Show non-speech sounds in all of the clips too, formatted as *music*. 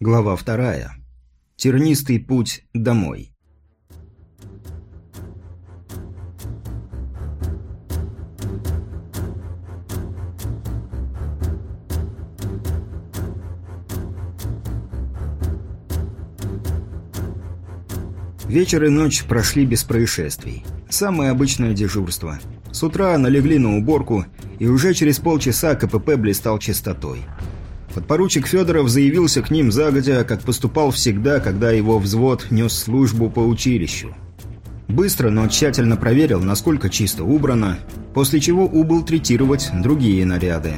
Глава вторая. Тернистый путь домой. Вечер и ночь прошли без происшествий. Самое обычное дежурство. С утра налегли на уборку, и уже через полчаса КПП блистал чистотой. Подпоручик Федоров заявился к ним загодя, как поступал всегда, когда его взвод нес службу по училищу. Быстро, но тщательно проверил, насколько чисто убрано, после чего убыл третировать другие наряды.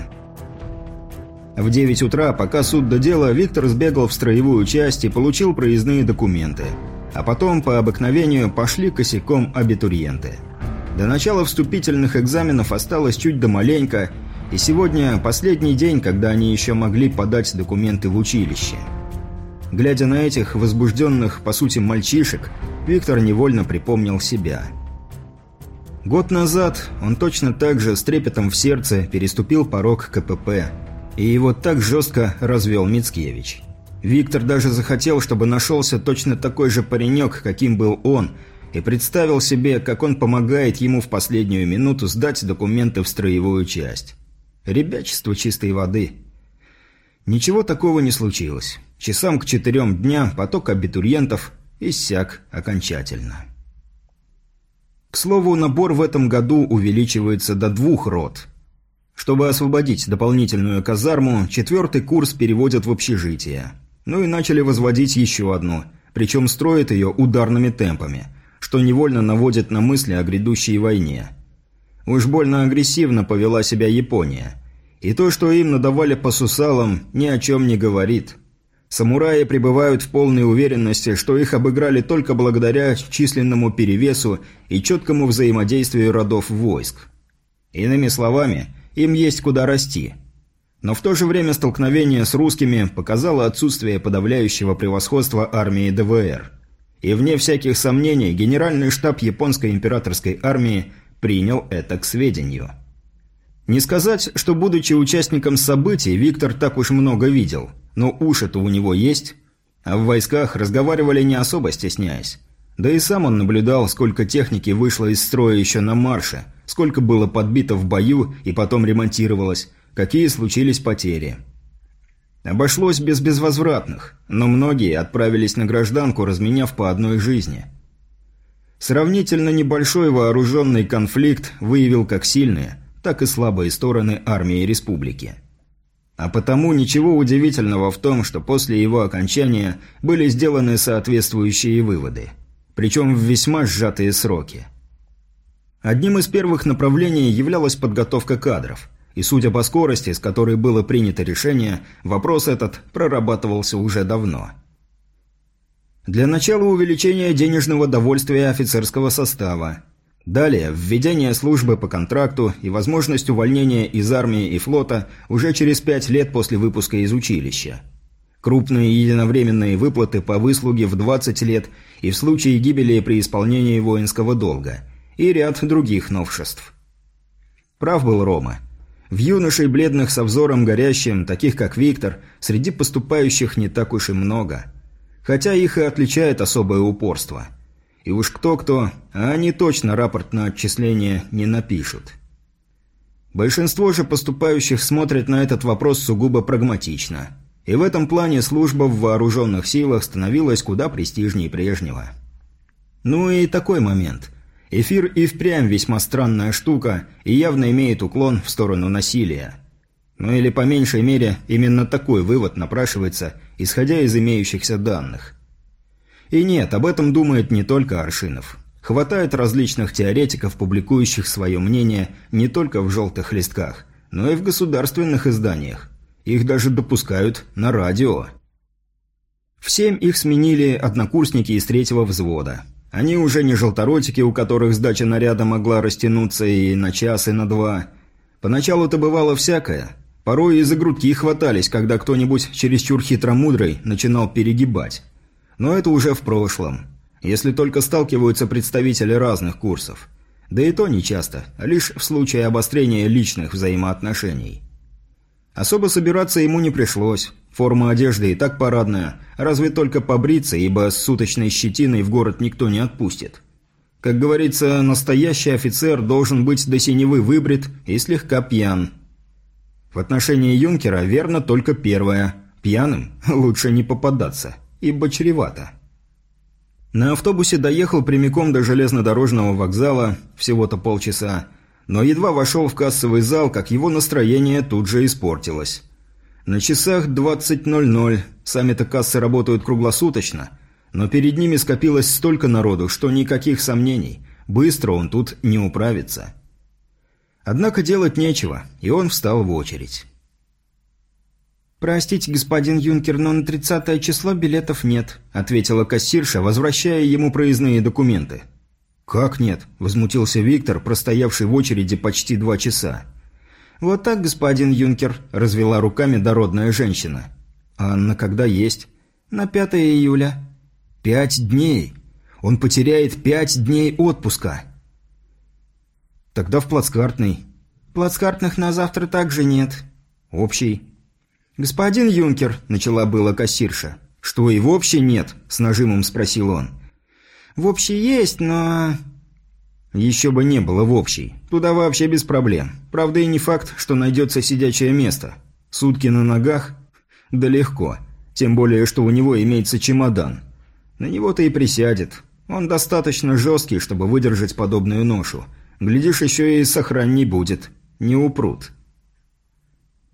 В 9 утра, пока суд до дела, Виктор сбегал в строевую часть и получил проездные документы. А потом, по обыкновению, пошли косяком абитуриенты. До начала вступительных экзаменов осталось чуть до маленько, и сегодня последний день, когда они еще могли подать документы в училище. Глядя на этих возбужденных, по сути, мальчишек, Виктор невольно припомнил себя. Год назад он точно так же с трепетом в сердце переступил порог КПП, и его так жестко развел Мицкевич. Виктор даже захотел, чтобы нашелся точно такой же паренек, каким был он, и представил себе, как он помогает ему в последнюю минуту сдать документы в строевую часть. Ребячество чистой воды. Ничего такого не случилось. Часам к четырем дня поток абитуриентов иссяк окончательно. К слову, набор в этом году увеличивается до двух рот. Чтобы освободить дополнительную казарму, четвертый курс переводят в общежитие. Ну и начали возводить еще одну, причем строят ее ударными темпами, что невольно наводит на мысли о грядущей войне – Уж больно агрессивно повела себя Япония. И то, что им надавали по сусалам, ни о чем не говорит. Самураи пребывают в полной уверенности, что их обыграли только благодаря численному перевесу и четкому взаимодействию родов войск. Иными словами, им есть куда расти. Но в то же время столкновение с русскими показало отсутствие подавляющего превосходства армии ДВР. И вне всяких сомнений, генеральный штаб японской императорской армии принял это к сведению. Не сказать, что, будучи участником событий, Виктор так уж много видел, но уши-то у него есть, а в войсках разговаривали не особо стесняясь. Да и сам он наблюдал, сколько техники вышло из строя еще на марше, сколько было подбито в бою и потом ремонтировалось, какие случились потери. Обошлось без безвозвратных, но многие отправились на гражданку, разменяв по одной жизни – Сравнительно небольшой вооруженный конфликт выявил как сильные, так и слабые стороны армии республики. А потому ничего удивительного в том, что после его окончания были сделаны соответствующие выводы. Причем в весьма сжатые сроки. Одним из первых направлений являлась подготовка кадров. И судя по скорости, с которой было принято решение, вопрос этот прорабатывался уже давно – для начала увеличение денежного довольствия офицерского состава. Далее введение службы по контракту и возможность увольнения из армии и флота уже через пять лет после выпуска из училища. Крупные единовременные выплаты по выслуге в 20 лет и в случае гибели при исполнении воинского долга. И ряд других новшеств. Прав был Рома. В юношей бледных со взором горящим, таких как Виктор, среди поступающих не так уж и много – Хотя их и отличает особое упорство. И уж кто-кто, а они точно рапорт на отчисление не напишут. Большинство же поступающих смотрят на этот вопрос сугубо прагматично. И в этом плане служба в вооруженных силах становилась куда престижнее прежнего. Ну и такой момент. Эфир и впрямь весьма странная штука и явно имеет уклон в сторону насилия. Ну или по меньшей мере именно такой вывод напрашивается, исходя из имеющихся данных. И нет, об этом думает не только Аршинов. Хватает различных теоретиков, публикующих свое мнение не только в желтых листках, но и в государственных изданиях. Их даже допускают на радио. В семь их сменили однокурсники из третьего взвода. Они уже не желторотики, у которых сдача наряда могла растянуться и на час, и на два. Поначалу-то бывало всякое, Порой и за грудки хватались, когда кто-нибудь чересчур хитромудрый начинал перегибать. Но это уже в прошлом. Если только сталкиваются представители разных курсов. Да и то не часто, а лишь в случае обострения личных взаимоотношений. Особо собираться ему не пришлось. Форма одежды и так парадная, разве только побриться, ибо с суточной щетиной в город никто не отпустит. Как говорится, настоящий офицер должен быть до синевы выбрит и слегка пьян. В отношении юнкера верно только первое. Пьяным лучше не попадаться, ибо чревато. На автобусе доехал прямиком до железнодорожного вокзала, всего-то полчаса, но едва вошел в кассовый зал, как его настроение тут же испортилось. На часах 20.00, сами-то кассы работают круглосуточно, но перед ними скопилось столько народу, что никаких сомнений, быстро он тут не управится. Однако делать нечего, и он встал в очередь. «Простите, господин юнкер, но на тридцатое число билетов нет», – ответила кассирша, возвращая ему проездные документы. «Как нет?» – возмутился Виктор, простоявший в очереди почти два часа. «Вот так, господин юнкер», – развела руками дородная женщина. «А на когда есть?» «На 5 июля». «Пять дней! Он потеряет пять дней отпуска!» «Тогда в плацкартный». «Плацкартных на завтра также нет». «Общий». «Господин юнкер», – начала была кассирша. «Что, и в общей нет?» – с нажимом спросил он. «В общей есть, но...» «Еще бы не было в общей. Туда вообще без проблем. Правда и не факт, что найдется сидячее место. Сутки на ногах? Да легко. Тем более, что у него имеется чемодан. На него-то и присядет. Он достаточно жесткий, чтобы выдержать подобную ношу. Глядишь, еще и сохрани будет. Не упрут».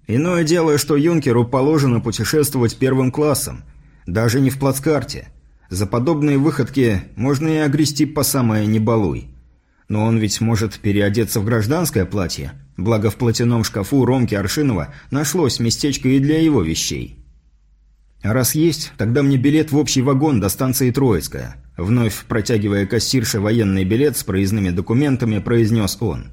Иное дело, что юнкеру положено путешествовать первым классом. Даже не в плацкарте. За подобные выходки можно и огрести по самое «не балуй». Но он ведь может переодеться в гражданское платье, благо в платяном шкафу Ромки Аршинова нашлось местечко и для его вещей. А раз есть, тогда мне билет в общий вагон до станции Троицкая. Вновь протягивая кассирше военный билет с проездными документами, произнес он.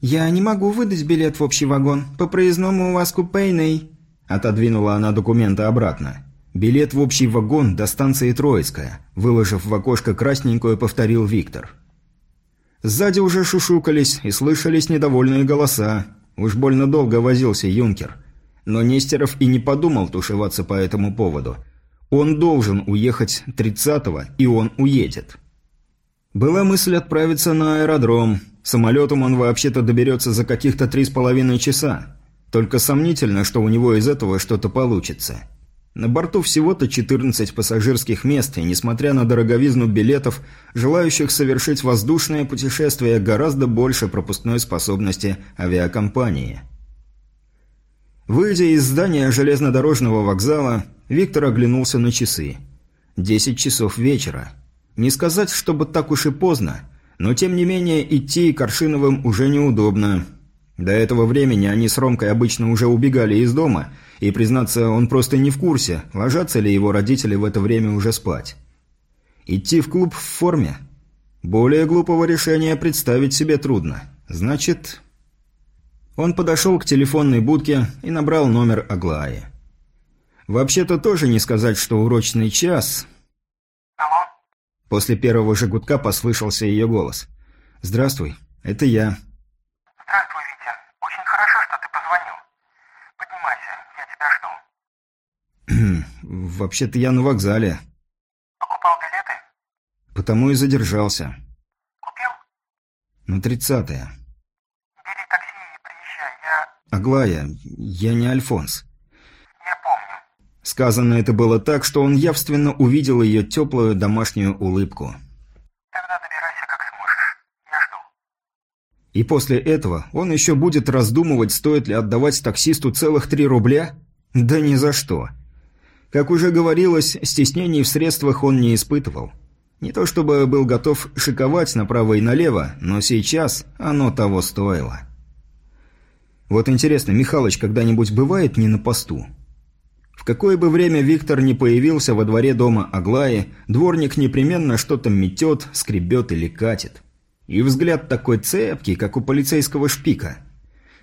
«Я не могу выдать билет в общий вагон. По проездному у вас купейный». Отодвинула она документы обратно. «Билет в общий вагон до станции Троицкая», выложив в окошко красненькую, повторил Виктор. Сзади уже шушукались и слышались недовольные голоса. Уж больно долго возился юнкер. Но Нестеров и не подумал тушеваться по этому поводу. Он должен уехать 30-го, и он уедет. Была мысль отправиться на аэродром. Самолетом он вообще-то доберется за каких-то три с половиной часа. Только сомнительно, что у него из этого что-то получится. На борту всего-то 14 пассажирских мест, и несмотря на дороговизну билетов, желающих совершить воздушное путешествие гораздо больше пропускной способности авиакомпании. Выйдя из здания железнодорожного вокзала, Виктор оглянулся на часы. 10 часов вечера. Не сказать, чтобы так уж и поздно, но тем не менее идти Коршиновым уже неудобно. До этого времени они с Ромкой обычно уже убегали из дома – и, признаться, он просто не в курсе, ложатся ли его родители в это время уже спать. Идти в клуб в форме? Более глупого решения представить себе трудно. Значит... Он подошел к телефонной будке и набрал номер Аглаи. Вообще-то тоже не сказать, что урочный час... Алло? После первого же гудка послышался ее голос. «Здравствуй, это я». Здравствуй, Витя. Очень хорошо, что ты позвонил. Поднимайся, я тебя жду. *clears throat* Вообще-то я на вокзале. Покупал билеты? Потому и задержался. Купил? На тридцатое. Бери такси и приезжай, я... Аглая, я не Альфонс. Я помню. Сказано это было так, что он явственно увидел ее теплую домашнюю улыбку. Тогда добирайся как сможешь. Я жду. И после этого он еще будет раздумывать, стоит ли отдавать таксисту целых три рубля? Да ни за что. Как уже говорилось, стеснений в средствах он не испытывал. Не то чтобы был готов шиковать направо и налево, но сейчас оно того стоило. Вот интересно, Михалыч когда-нибудь бывает не на посту? В какое бы время Виктор не появился во дворе дома Аглаи, дворник непременно что-то метет, скребет или катит. И взгляд такой цепкий, как у полицейского шпика.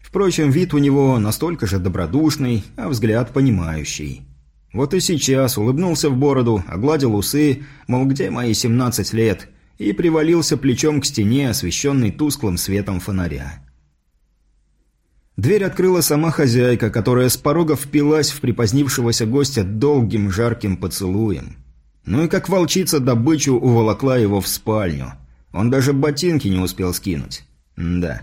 Впрочем, вид у него настолько же добродушный, а взгляд понимающий. Вот и сейчас улыбнулся в бороду, огладил усы, мол, где мои 17 лет, и привалился плечом к стене, освещенной тусклым светом фонаря. Дверь открыла сама хозяйка, которая с порога впилась в припозднившегося гостя долгим жарким поцелуем. Ну и как волчица добычу уволокла его в спальню. Он даже ботинки не успел скинуть. М да.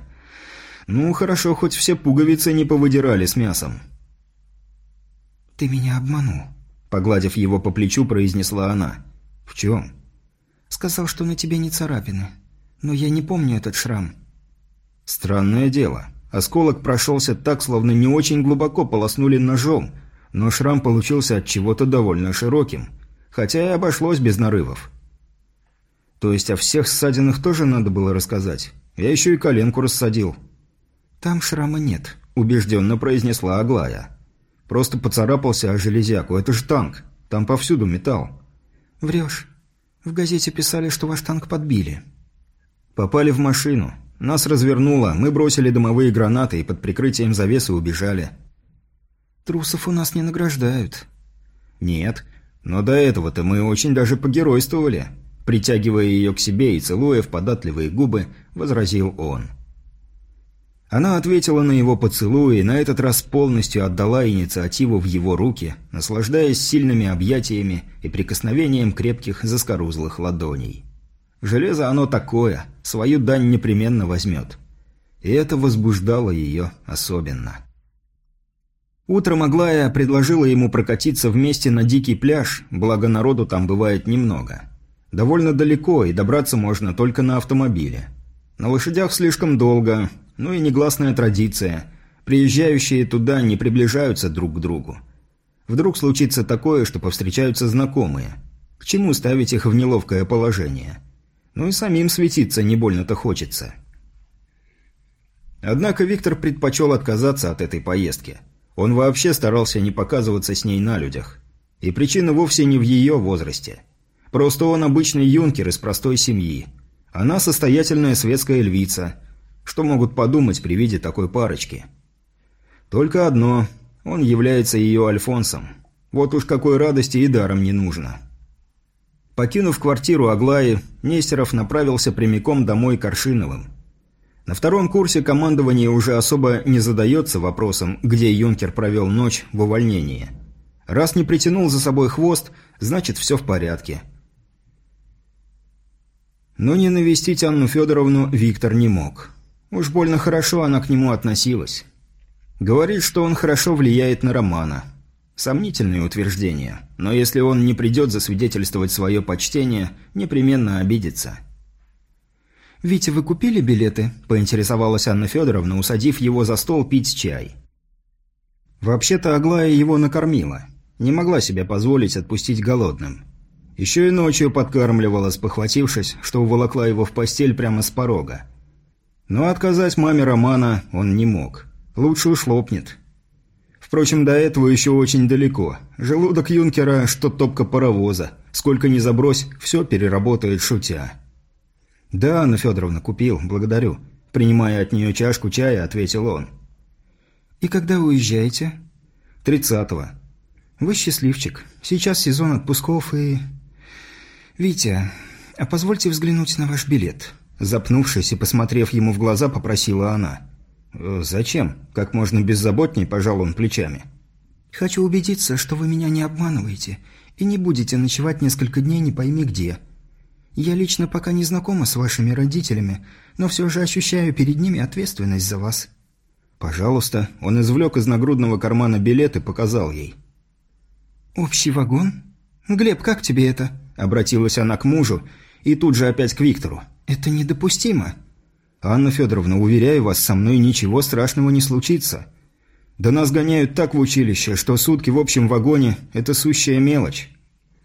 Ну, хорошо, хоть все пуговицы не повыдирали с мясом. «Ты меня обманул», — погладив его по плечу, произнесла она. «В чем?» «Сказал, что на тебе не царапины. Но я не помню этот шрам». «Странное дело. Осколок прошелся так, словно не очень глубоко полоснули ножом, но шрам получился от чего-то довольно широким, хотя и обошлось без нарывов». «То есть о всех ссадинах тоже надо было рассказать? Я еще и коленку рассадил». «Там шрама нет», – убежденно произнесла Аглая. Просто поцарапался о железяку. Это же танк. Там повсюду металл. Врешь. В газете писали, что ваш танк подбили. Попали в машину. Нас развернуло. Мы бросили дымовые гранаты и под прикрытием завесы убежали. Трусов у нас не награждают. Нет. Но до этого-то мы очень даже погеройствовали. Притягивая ее к себе и целуя в податливые губы, возразил он. Она ответила на его поцелуй и на этот раз полностью отдала инициативу в его руки, наслаждаясь сильными объятиями и прикосновением крепких заскорузлых ладоней. Железо оно такое, свою дань непременно возьмет. И это возбуждало ее особенно. Утром Аглая предложила ему прокатиться вместе на дикий пляж, благо народу там бывает немного. Довольно далеко, и добраться можно только на автомобиле. На лошадях слишком долго, ну и негласная традиция. Приезжающие туда не приближаются друг к другу. Вдруг случится такое, что повстречаются знакомые. К чему ставить их в неловкое положение? Ну и самим светиться не больно-то хочется. Однако Виктор предпочел отказаться от этой поездки. Он вообще старался не показываться с ней на людях. И причина вовсе не в ее возрасте. Просто он обычный юнкер из простой семьи. Она состоятельная светская львица – что могут подумать при виде такой парочки? Только одно – он является ее Альфонсом. Вот уж какой радости и даром не нужно. Покинув квартиру Аглаи, Нестеров направился прямиком домой к Аршиновым. На втором курсе командование уже особо не задается вопросом, где юнкер провел ночь в увольнении. Раз не притянул за собой хвост, значит все в порядке. Но не навестить Анну Федоровну Виктор не мог. Уж больно хорошо она к нему относилась. Говорит, что он хорошо влияет на Романа. Сомнительное утверждение, но если он не придет засвидетельствовать свое почтение, непременно обидится. «Витя, вы купили билеты?» – поинтересовалась Анна Федоровна, усадив его за стол пить чай. Вообще-то Аглая его накормила. Не могла себе позволить отпустить голодным. Еще и ночью подкармливала, спохватившись, что уволокла его в постель прямо с порога. Но отказать маме Романа он не мог. Лучше уж лопнет. Впрочем, до этого еще очень далеко. Желудок юнкера, что топка паровоза. Сколько ни забрось, все переработает шутя. «Да, Анна Федоровна, купил, благодарю». Принимая от нее чашку чая, ответил он. «И когда уезжаете?» «Тридцатого». «Вы счастливчик. Сейчас сезон отпусков и...» «Витя, а позвольте взглянуть на ваш билет». Запнувшись и посмотрев ему в глаза, попросила она. «Э, «Зачем?» – как можно беззаботней пожал он плечами. «Хочу убедиться, что вы меня не обманываете и не будете ночевать несколько дней не пойми где. Я лично пока не знакома с вашими родителями, но все же ощущаю перед ними ответственность за вас». «Пожалуйста». Он извлек из нагрудного кармана билет и показал ей. «Общий вагон? Глеб, как тебе это?» – обратилась она к мужу и тут же опять к Виктору. «Это недопустимо». «Анна Федоровна, уверяю вас, со мной ничего страшного не случится. Да нас гоняют так в училище, что сутки в общем вагоне – это сущая мелочь».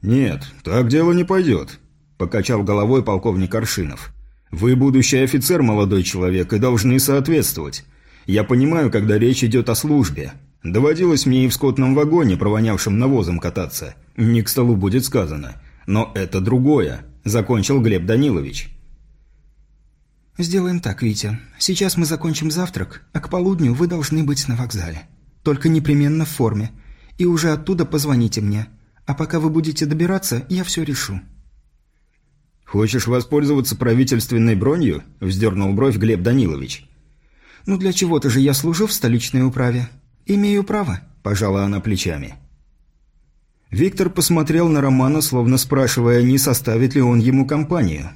«Нет, так дело не пойдет», – покачал головой полковник Аршинов. «Вы будущий офицер, молодой человек, и должны соответствовать. Я понимаю, когда речь идет о службе. Доводилось мне и в скотном вагоне, провонявшем навозом кататься. Не к столу будет сказано. Но это другое», – закончил Глеб Данилович. «Сделаем так, Витя. Сейчас мы закончим завтрак, а к полудню вы должны быть на вокзале. Только непременно в форме. И уже оттуда позвоните мне. А пока вы будете добираться, я все решу». «Хочешь воспользоваться правительственной бронью?» – вздернул бровь Глеб Данилович. «Ну для чего-то же я служу в столичной управе. Имею право», – пожала она плечами. Виктор посмотрел на Романа, словно спрашивая, не составит ли он ему компанию.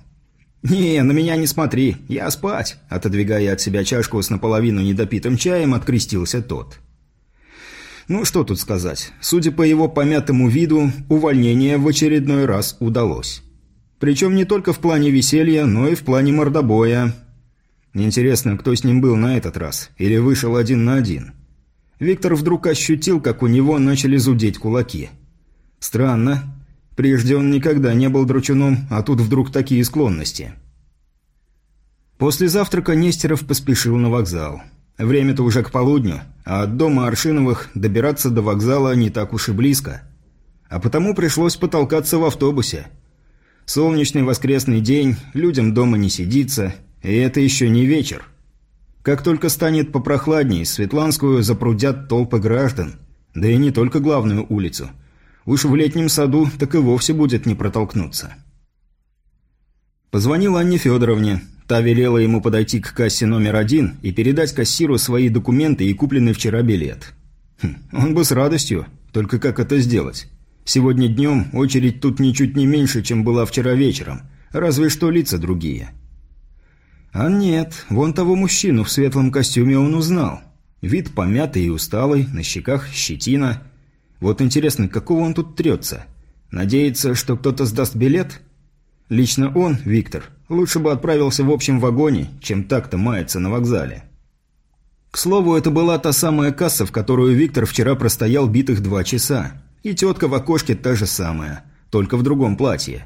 «Не, на меня не смотри, я спать», – отодвигая от себя чашку с наполовину недопитым чаем, открестился тот. Ну, что тут сказать. Судя по его помятому виду, увольнение в очередной раз удалось. Причем не только в плане веселья, но и в плане мордобоя. Интересно, кто с ним был на этот раз? Или вышел один на один? Виктор вдруг ощутил, как у него начали зудеть кулаки – Странно. Прежде он никогда не был дручуном, а тут вдруг такие склонности. После завтрака Нестеров поспешил на вокзал. Время-то уже к полудню, а от дома Аршиновых добираться до вокзала не так уж и близко. А потому пришлось потолкаться в автобусе. Солнечный воскресный день, людям дома не сидится, и это еще не вечер. Как только станет попрохладней, Светланскую запрудят толпы граждан, да и не только главную улицу – Уж в летнем саду так и вовсе будет не протолкнуться. Позвонил Анне Федоровне. Та велела ему подойти к кассе номер один и передать кассиру свои документы и купленный вчера билет. Хм, он бы с радостью, только как это сделать? Сегодня днем очередь тут ничуть не меньше, чем была вчера вечером, разве что лица другие. А нет, вон того мужчину в светлом костюме он узнал. Вид помятый и усталый, на щеках щетина – вот интересно, какого он тут трется? Надеется, что кто-то сдаст билет? Лично он, Виктор, лучше бы отправился в общем вагоне, чем так-то мается на вокзале. К слову, это была та самая касса, в которую Виктор вчера простоял битых два часа. И тетка в окошке та же самая, только в другом платье.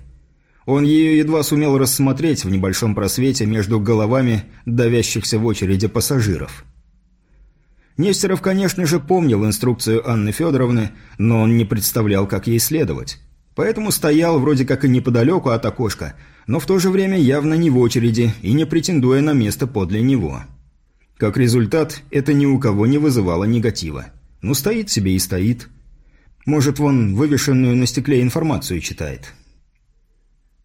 Он ее едва сумел рассмотреть в небольшом просвете между головами давящихся в очереди пассажиров. Нестеров, конечно же, помнил инструкцию Анны Федоровны, но он не представлял, как ей следовать. Поэтому стоял вроде как и неподалеку от окошка, но в то же время явно не в очереди и не претендуя на место подле него. Как результат, это ни у кого не вызывало негатива. Ну, стоит себе и стоит. Может, вон вывешенную на стекле информацию читает.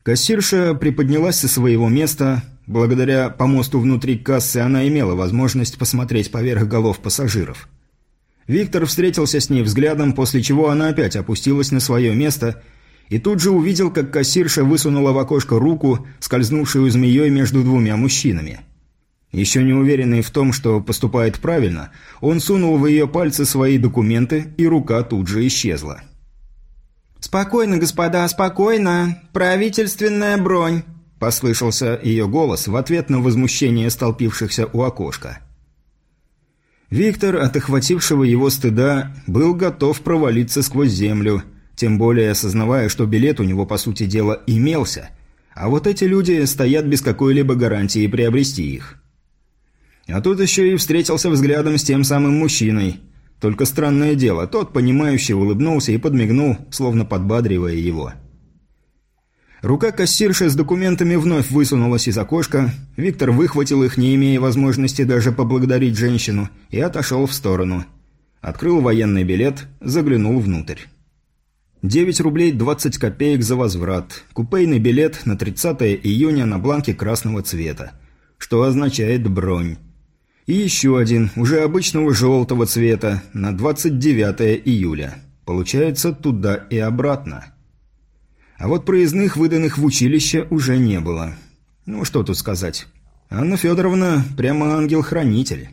Кассирша приподнялась со своего места. Благодаря помосту внутри кассы она имела возможность посмотреть поверх голов пассажиров. Виктор встретился с ней взглядом, после чего она опять опустилась на свое место и тут же увидел, как кассирша высунула в окошко руку, скользнувшую змеей между двумя мужчинами. Еще не уверенный в том, что поступает правильно, он сунул в ее пальцы свои документы, и рука тут же исчезла. «Спокойно, господа, спокойно. Правительственная бронь», – послышался ее голос в ответ на возмущение столпившихся у окошка. Виктор, от охватившего его стыда, был готов провалиться сквозь землю, тем более осознавая, что билет у него, по сути дела, имелся, а вот эти люди стоят без какой-либо гарантии приобрести их. А тут еще и встретился взглядом с тем самым мужчиной – только странное дело, тот, понимающий, улыбнулся и подмигнул, словно подбадривая его. Рука кассирши с документами вновь высунулась из окошка, Виктор выхватил их, не имея возможности даже поблагодарить женщину, и отошел в сторону. Открыл военный билет, заглянул внутрь. 9 рублей 20 копеек за возврат. Купейный билет на 30 июня на бланке красного цвета. Что означает бронь. И еще один, уже обычного желтого цвета, на 29 июля. Получается, туда и обратно. А вот проездных, выданных в училище, уже не было. Ну, что тут сказать. Анна Федоровна прямо ангел-хранитель.